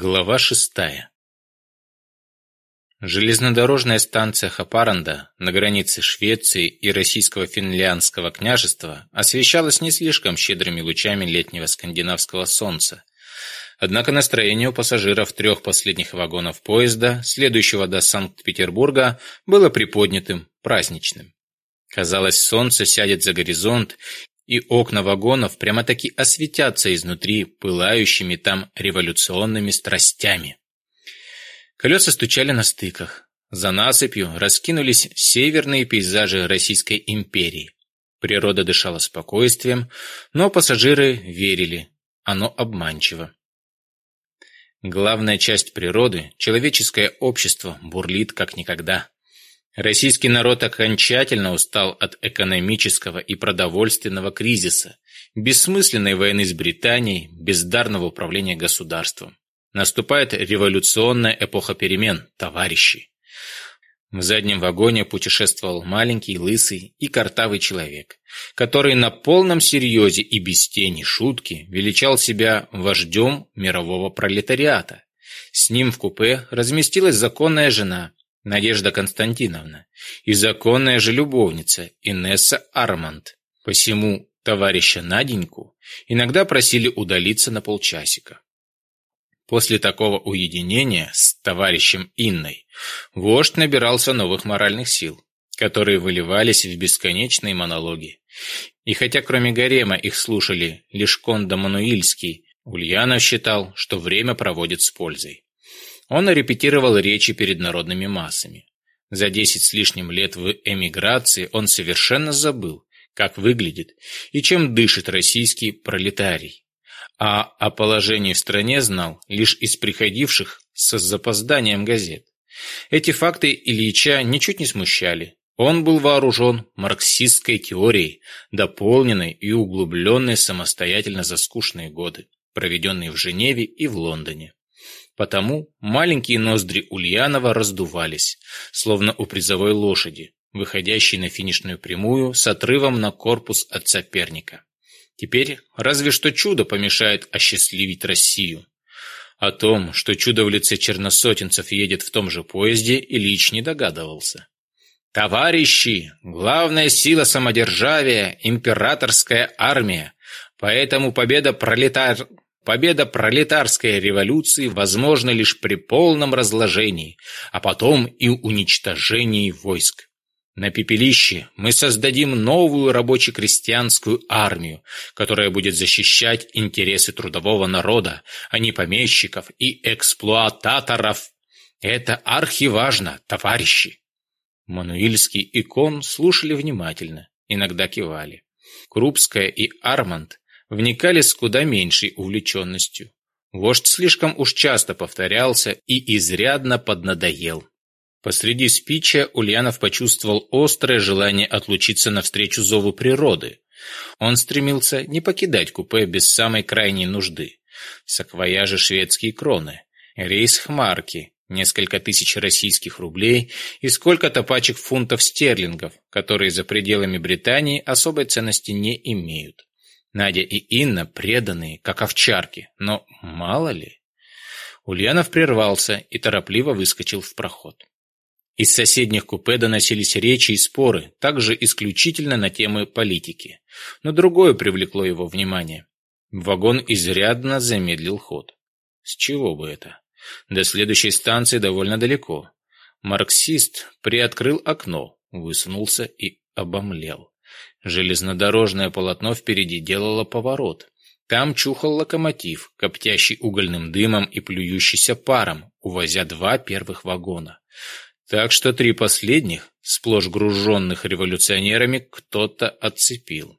Глава шестая. Железнодорожная станция Хапаранда на границе Швеции и Российского Финляндского княжества освещалась не слишком щедрыми лучами летнего скандинавского солнца. Однако настроение у пассажиров трех последних вагонов поезда, следующего до Санкт-Петербурга, было приподнятым, праздничным. Казалось, солнце сядет за горизонт, и окна вагонов прямо-таки осветятся изнутри пылающими там революционными страстями. Колеса стучали на стыках. За насыпью раскинулись северные пейзажи Российской империи. Природа дышала спокойствием, но пассажиры верили, оно обманчиво. Главная часть природы, человеческое общество, бурлит как никогда. Российский народ окончательно устал от экономического и продовольственного кризиса, бессмысленной войны с Британией, бездарного управления государством. Наступает революционная эпоха перемен, товарищи. В заднем вагоне путешествовал маленький, лысый и картавый человек, который на полном серьезе и без тени шутки величал себя вождем мирового пролетариата. С ним в купе разместилась законная жена, Надежда Константиновна, и законная же любовница Инесса Арманд. Посему товарища Наденьку иногда просили удалиться на полчасика. После такого уединения с товарищем Инной вождь набирался новых моральных сил, которые выливались в бесконечные монологи. И хотя кроме гарема их слушали лишь Кондо Мануильский, Ульянов считал, что время проводит с пользой. Он репетировал речи перед народными массами. За десять с лишним лет в эмиграции он совершенно забыл, как выглядит и чем дышит российский пролетарий. А о положении в стране знал лишь из приходивших с запозданием газет. Эти факты Ильича ничуть не смущали. Он был вооружен марксистской теорией, дополненной и углубленной самостоятельно за скучные годы, проведенные в Женеве и в Лондоне. Потому маленькие ноздри Ульянова раздувались, словно у призовой лошади, выходящей на финишную прямую с отрывом на корпус от соперника. Теперь разве что чудо помешает осчастливить Россию. О том, что чудо в лице черносотенцев едет в том же поезде, Ильич не догадывался. «Товарищи! Главная сила самодержавия – императорская армия. Поэтому победа пролетар... Победа пролетарской революции возможна лишь при полном разложении, а потом и уничтожении войск. На пепелище мы создадим новую рабоче-крестьянскую армию, которая будет защищать интересы трудового народа, а не помещиков и эксплуататоров. Это архиважно, товарищи!» Мануильский и Кон слушали внимательно, иногда кивали. Крупская и Арманд вникали с куда меньшей увлеченностью. Вождь слишком уж часто повторялся и изрядно поднадоел. Посреди спича Ульянов почувствовал острое желание отлучиться навстречу зову природы. Он стремился не покидать купе без самой крайней нужды. Саквояжи шведские кроны, рейс хмарки, несколько тысяч российских рублей и сколько-то пачек фунтов стерлингов, которые за пределами Британии особой ценности не имеют. Надя и Инна преданные, как овчарки, но мало ли. Ульянов прервался и торопливо выскочил в проход. Из соседних купе доносились речи и споры, также исключительно на темы политики. Но другое привлекло его внимание. Вагон изрядно замедлил ход. С чего бы это? До следующей станции довольно далеко. Марксист приоткрыл окно, высунулся и обомлел. Железнодорожное полотно впереди делало поворот. Там чухал локомотив, коптящий угольным дымом и плюющийся паром, увозя два первых вагона. Так что три последних, сплошь груженных революционерами, кто-то отцепил.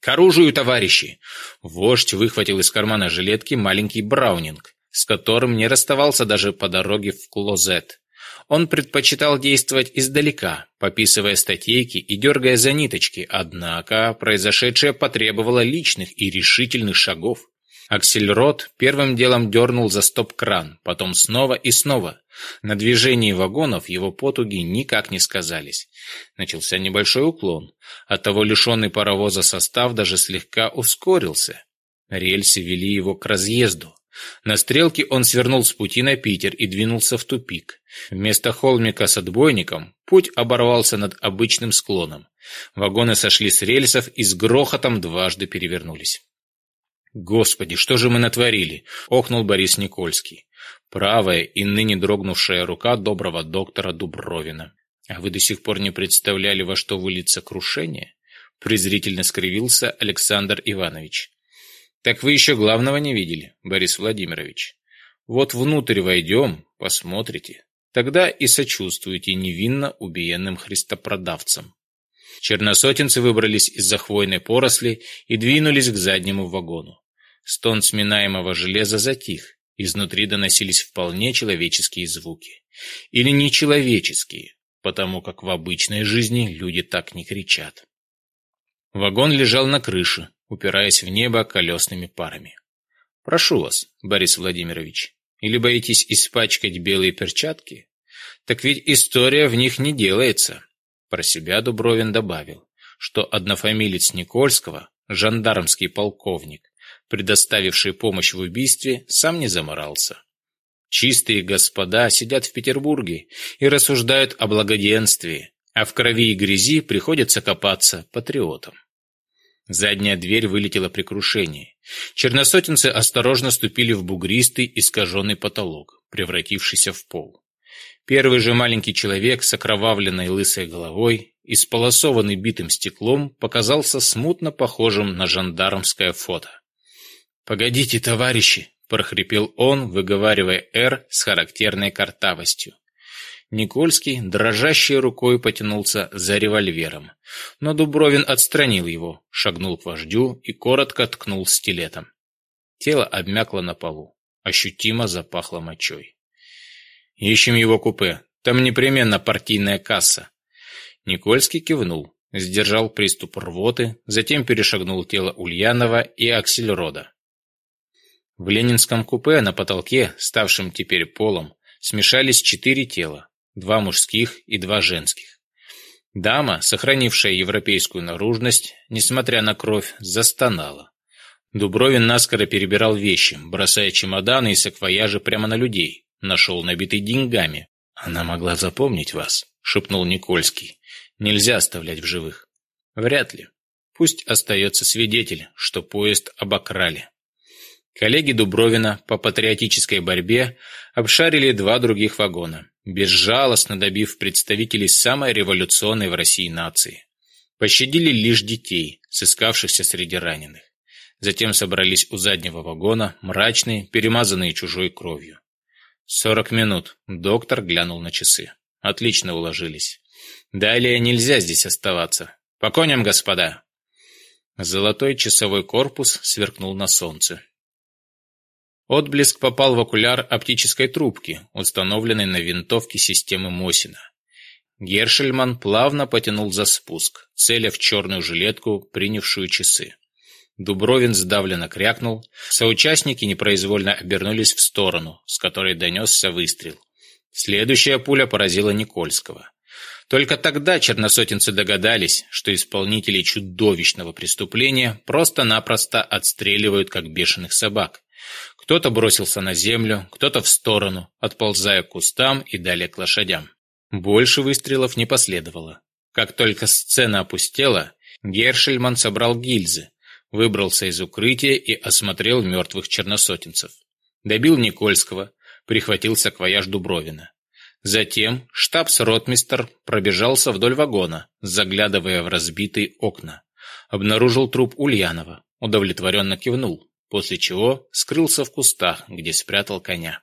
«К оружию, товарищи!» Вождь выхватил из кармана жилетки маленький браунинг, с которым не расставался даже по дороге в клозет. Он предпочитал действовать издалека, пописывая статейки и дергая за ниточки, однако произошедшее потребовало личных и решительных шагов. Аксельрод первым делом дернул за стоп-кран, потом снова и снова. На движении вагонов его потуги никак не сказались. Начался небольшой уклон. Оттого лишенный паровоза состав даже слегка ускорился. Рельсы вели его к разъезду. На стрелке он свернул с пути на Питер и двинулся в тупик. Вместо холмика с отбойником путь оборвался над обычным склоном. Вагоны сошли с рельсов и с грохотом дважды перевернулись. «Господи, что же мы натворили?» — охнул Борис Никольский. Правая и ныне дрогнувшая рука доброго доктора Дубровина. «А вы до сих пор не представляли, во что выльется крушение?» презрительно скривился Александр Иванович. Так вы еще главного не видели, Борис Владимирович. Вот внутрь войдем, посмотрите. Тогда и сочувствуйте невинно убиенным христопродавцам. Черносотенцы выбрались из-за хвойной поросли и двинулись к заднему вагону. Стон сминаемого железа затих. Изнутри доносились вполне человеческие звуки. Или нечеловеческие, потому как в обычной жизни люди так не кричат. Вагон лежал на крыше, упираясь в небо колесными парами. «Прошу вас, Борис Владимирович, или боитесь испачкать белые перчатки? Так ведь история в них не делается». Про себя Дубровин добавил, что однофамилец Никольского, жандармский полковник, предоставивший помощь в убийстве, сам не заморался. Чистые господа сидят в Петербурге и рассуждают о благоденствии, а в крови и грязи приходится копаться патриотам. Задняя дверь вылетела при крушении. Черносотенцы осторожно ступили в бугристый, искаженный потолок, превратившийся в пол. Первый же маленький человек с окровавленной лысой головой и сполосованный битым стеклом показался смутно похожим на жандармское фото. «Погодите, товарищи!» – прохрипел он, выговаривая «Р» с характерной картавостью. Никольский дрожащей рукой потянулся за револьвером. Но Дубровин отстранил его, шагнул к вождю и коротко ткнул стилетом. Тело обмякло на полу. Ощутимо запахло мочой. «Ищем его купе. Там непременно партийная касса». Никольский кивнул, сдержал приступ рвоты, затем перешагнул тело Ульянова и Аксельрода. В ленинском купе на потолке, ставшем теперь полом, смешались четыре тела два мужских и два женских. Дама, сохранившая европейскую наружность, несмотря на кровь, застонала. Дубровин наскоро перебирал вещи, бросая чемоданы и саквояжи прямо на людей. Нашел набитый деньгами. «Она могла запомнить вас», — шепнул Никольский. «Нельзя оставлять в живых». «Вряд ли. Пусть остается свидетель, что поезд обокрали». Коллеги Дубровина по патриотической борьбе обшарили два других вагона, безжалостно добив представителей самой революционной в России нации. Пощадили лишь детей, сыскавшихся среди раненых. Затем собрались у заднего вагона, мрачные, перемазанные чужой кровью. «Сорок минут», — доктор глянул на часы. «Отлично уложились. Далее нельзя здесь оставаться. По коням, господа!» Золотой часовой корпус сверкнул на солнце. Отблеск попал в окуляр оптической трубки, установленной на винтовке системы Мосина. Гершельман плавно потянул за спуск, целя в черную жилетку, принявшую часы. Дубровин сдавленно крякнул. Соучастники непроизвольно обернулись в сторону, с которой донесся выстрел. Следующая пуля поразила Никольского. Только тогда черносотенцы догадались, что исполнители чудовищного преступления просто-напросто отстреливают как бешеных собак. Кто-то бросился на землю, кто-то в сторону, отползая к кустам и далее к лошадям. Больше выстрелов не последовало. Как только сцена опустела, Гершельман собрал гильзы, выбрался из укрытия и осмотрел мертвых черносотенцев. Добил Никольского, прихватился к вояж Дубровина. Затем штабс-ротмистер пробежался вдоль вагона, заглядывая в разбитые окна. Обнаружил труп Ульянова, удовлетворенно кивнул после чего скрылся в кустах, где спрятал коня.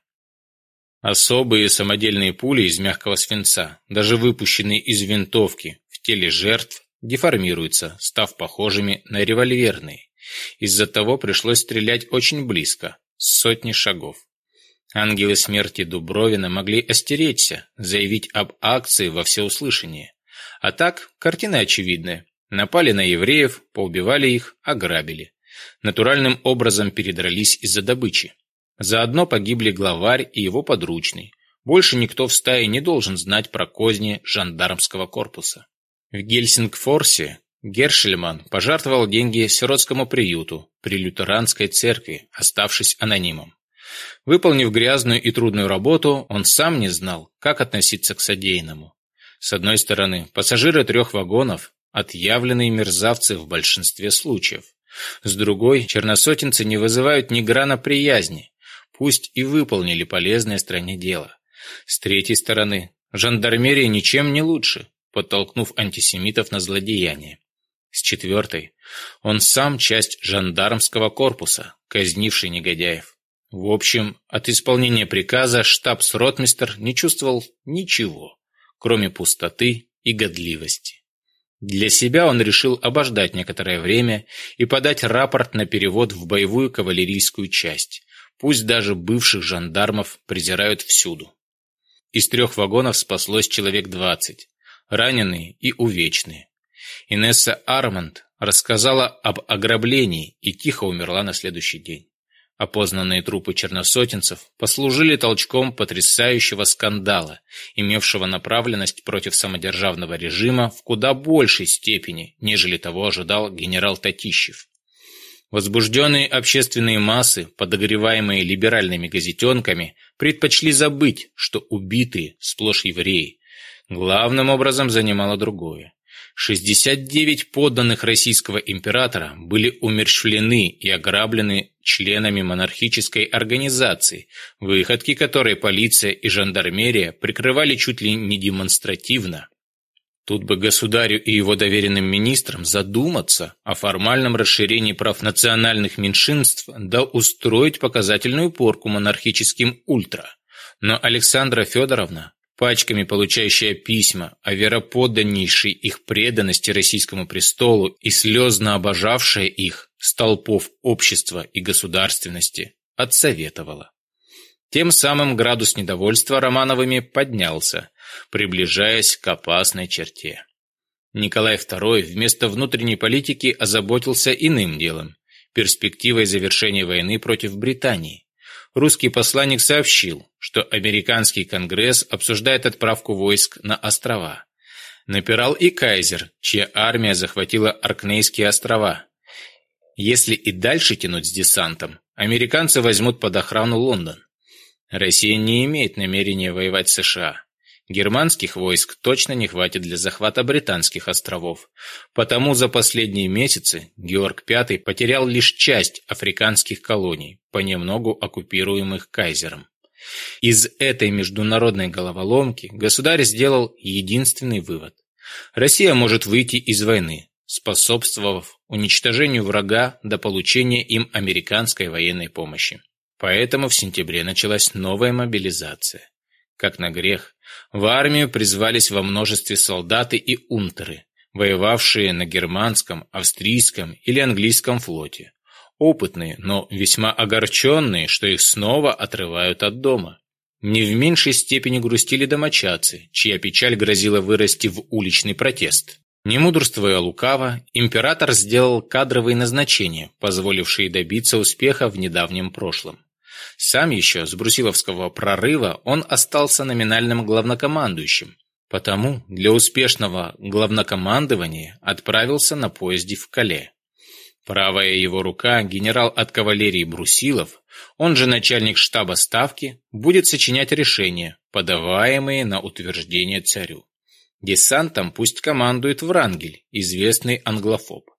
Особые самодельные пули из мягкого свинца, даже выпущенные из винтовки, в теле жертв деформируются, став похожими на револьверные. Из-за того пришлось стрелять очень близко, сотни шагов. Ангелы смерти Дубровина могли остеречься, заявить об акции во всеуслышание. А так, картина очевидная. Напали на евреев, поубивали их, ограбили натуральным образом передрались из-за добычи. Заодно погибли главарь и его подручный. Больше никто в стае не должен знать про козни жандармского корпуса. В Гельсингфорсе Гершельман пожертвовал деньги сиротскому приюту при лютеранской церкви, оставшись анонимом. Выполнив грязную и трудную работу, он сам не знал, как относиться к содеянному. С одной стороны, пассажиры трех вагонов – отъявленные мерзавцы в большинстве случаев. С другой, черносотенцы не вызывают ни грана приязни, пусть и выполнили полезное стране дело. С третьей стороны, жандармерия ничем не лучше, подтолкнув антисемитов на злодеяние. С четвертой, он сам часть жандармского корпуса, казнивший негодяев. В общем, от исполнения приказа штабс-ротмистер не чувствовал ничего, кроме пустоты и годливости. Для себя он решил обождать некоторое время и подать рапорт на перевод в боевую кавалерийскую часть. Пусть даже бывших жандармов презирают всюду. Из трех вагонов спаслось человек двадцать, раненые и увечные. Инесса Арманд рассказала об ограблении и тихо умерла на следующий день. Опознанные трупы черносотенцев послужили толчком потрясающего скандала, имевшего направленность против самодержавного режима в куда большей степени, нежели того ожидал генерал Татищев. Возбужденные общественные массы, подогреваемые либеральными газетенками, предпочли забыть, что убитые сплошь евреи. Главным образом занимало другое. 69 подданных российского императора были умерщвлены и ограблены членами монархической организации, выходки которой полиция и жандармерия прикрывали чуть ли не демонстративно. Тут бы государю и его доверенным министрам задуматься о формальном расширении прав национальных меньшинств да устроить показательную порку монархическим ультра. Но Александра Федоровна пачками получающая письма а о вероподданнейшей их преданности российскому престолу и слезно обожавшая их, столпов общества и государственности, отсоветовала. Тем самым градус недовольства Романовыми поднялся, приближаясь к опасной черте. Николай II вместо внутренней политики озаботился иным делом – перспективой завершения войны против Британии русский посланник сообщил, что американский конгресс обсуждает отправку войск на острова. Напирал и кайзер, чья армия захватила Аркнейские острова. Если и дальше тянуть с десантом, американцы возьмут под охрану Лондон. Россия не имеет намерения воевать с США. Германских войск точно не хватит для захвата британских островов. Потому за последние месяцы Георг V потерял лишь часть африканских колоний, понемногу оккупируемых кайзером. Из этой международной головоломки государь сделал единственный вывод. Россия может выйти из войны, способствовав уничтожению врага до получения им американской военной помощи. Поэтому в сентябре началась новая мобилизация как на грех, в армию призвались во множестве солдаты и унтеры, воевавшие на германском, австрийском или английском флоте. Опытные, но весьма огорченные, что их снова отрывают от дома. Не в меньшей степени грустили домочадцы, чья печаль грозила вырасти в уличный протест. Не мудрствуя лукаво, император сделал кадровые назначения, позволившие добиться успеха в недавнем прошлом. Сам еще с Брусиловского прорыва он остался номинальным главнокомандующим, потому для успешного главнокомандования отправился на поезде в Кале. Правая его рука, генерал от кавалерии Брусилов, он же начальник штаба Ставки, будет сочинять решения, подаваемые на утверждение царю. Десантом пусть командует Врангель, известный англофоб.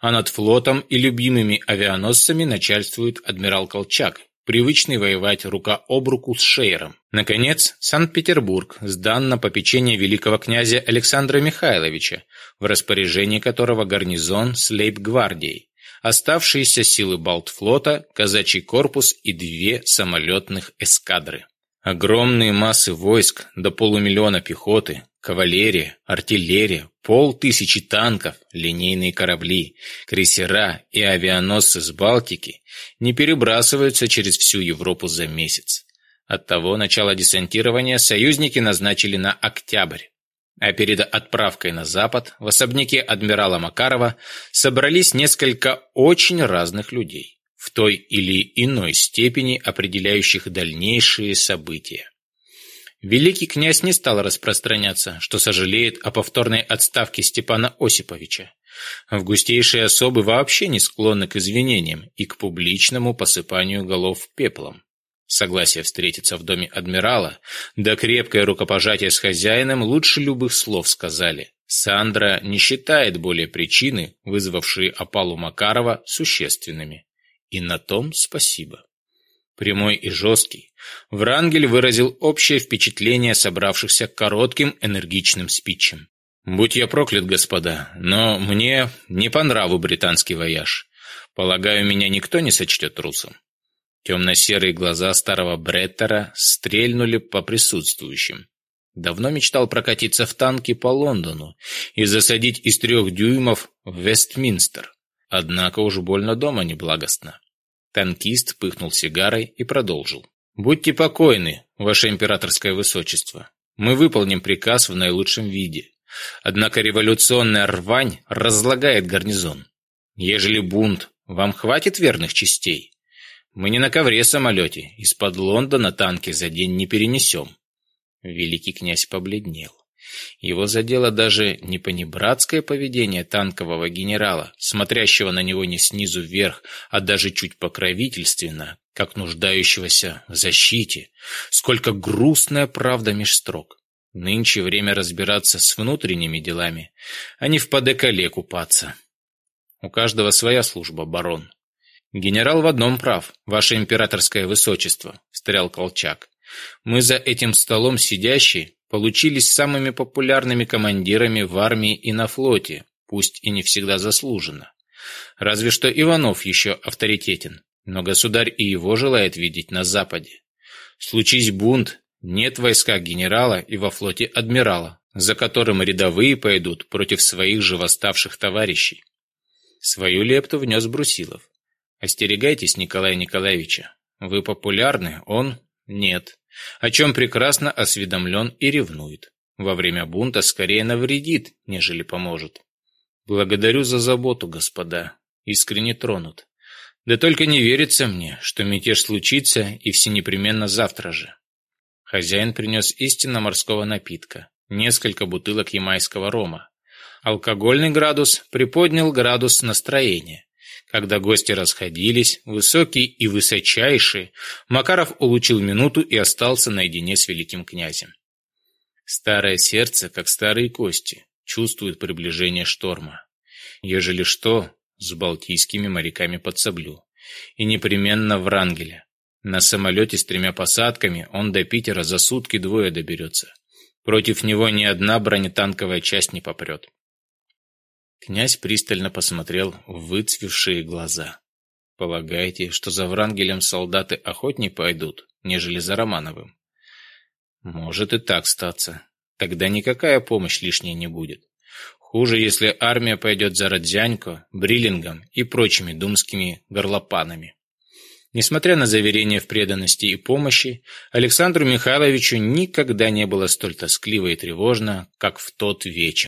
А над флотом и любимыми авианосцами начальствует адмирал Колчак, привычный воевать рука об руку с Шейером. Наконец, Санкт-Петербург сдан на попечение великого князя Александра Михайловича, в распоряжении которого гарнизон с лейб-гвардией, оставшиеся силы Балтфлота, казачий корпус и две самолетных эскадры. Огромные массы войск, до полумиллиона пехоты, кавалерия, артиллерия, полтысячи танков, линейные корабли, крейсера и авианосцы с Балтики не перебрасываются через всю Европу за месяц. От того начала десантирования союзники назначили на октябрь. А перед отправкой на запад в особняке адмирала Макарова собрались несколько очень разных людей в той или иной степени определяющих дальнейшие события. Великий князь не стал распространяться, что сожалеет о повторной отставке Степана Осиповича. Августейшие особы вообще не склонны к извинениям и к публичному посыпанию голов пеплом. Согласие встретиться в доме адмирала, да крепкое рукопожатие с хозяином лучше любых слов сказали. Сандра не считает более причины, вызвавшие опалу Макарова, существенными. И на том спасибо. Прямой и жесткий, Врангель выразил общее впечатление собравшихся коротким энергичным спичем. «Будь я проклят, господа, но мне не по нраву британский вояж. Полагаю, меня никто не сочтет русом». Темно-серые глаза старого Бреттера стрельнули по присутствующим. Давно мечтал прокатиться в танке по Лондону и засадить из трех дюймов в Вестминстер. Однако уж больно дома неблагостно. Танкист пыхнул сигарой и продолжил. «Будьте покойны, ваше императорское высочество. Мы выполним приказ в наилучшем виде. Однако революционная рвань разлагает гарнизон. Ежели бунт, вам хватит верных частей? Мы не на ковре-самолете, из-под Лондона танки за день не перенесем». Великий князь побледнел. Его задело даже не понебратское поведение танкового генерала, смотрящего на него не снизу вверх, а даже чуть покровительственно, как нуждающегося в защите, сколько грустная правда меж строк. Нынче время разбираться с внутренними делами, а не в подеколе купаться. У каждого своя служба, барон. Генерал в одном прав, ваше императорское высочество, встрял Колчак. Мы за этим столом сидящие получились самыми популярными командирами в армии и на флоте, пусть и не всегда заслуженно. Разве что Иванов еще авторитетен, но государь и его желает видеть на Западе. Случись бунт, нет войска генерала и во флоте адмирала, за которым рядовые пойдут против своих же восставших товарищей. Свою лепту внес Брусилов. «Остерегайтесь Николая Николаевича. Вы популярны, он – нет о чем прекрасно осведомлен и ревнует. Во время бунта скорее навредит, нежели поможет. Благодарю за заботу, господа. Искренне тронут. Да только не верится мне, что мятеж случится и всенепременно завтра же. Хозяин принес истинно морского напитка, несколько бутылок ямайского рома. Алкогольный градус приподнял градус настроения. Когда гости расходились, высокий и высочайший, Макаров улучил минуту и остался наедине с великим князем. Старое сердце, как старые кости, чувствует приближение шторма. Ежели что, с балтийскими моряками подсоблю. И непременно в Рангеле. На самолете с тремя посадками он до Питера за сутки двое доберется. Против него ни одна бронетанковая часть не попрет. Князь пристально посмотрел в выцвевшие глаза. «Полагаете, что за Врангелем солдаты охотнее пойдут, нежели за Романовым?» «Может и так статься. Тогда никакая помощь лишней не будет. Хуже, если армия пойдет за Родзянько, Бриллингом и прочими думскими горлопанами». Несмотря на заверения в преданности и помощи, Александру Михайловичу никогда не было столь тоскливо и тревожно, как в тот вечер.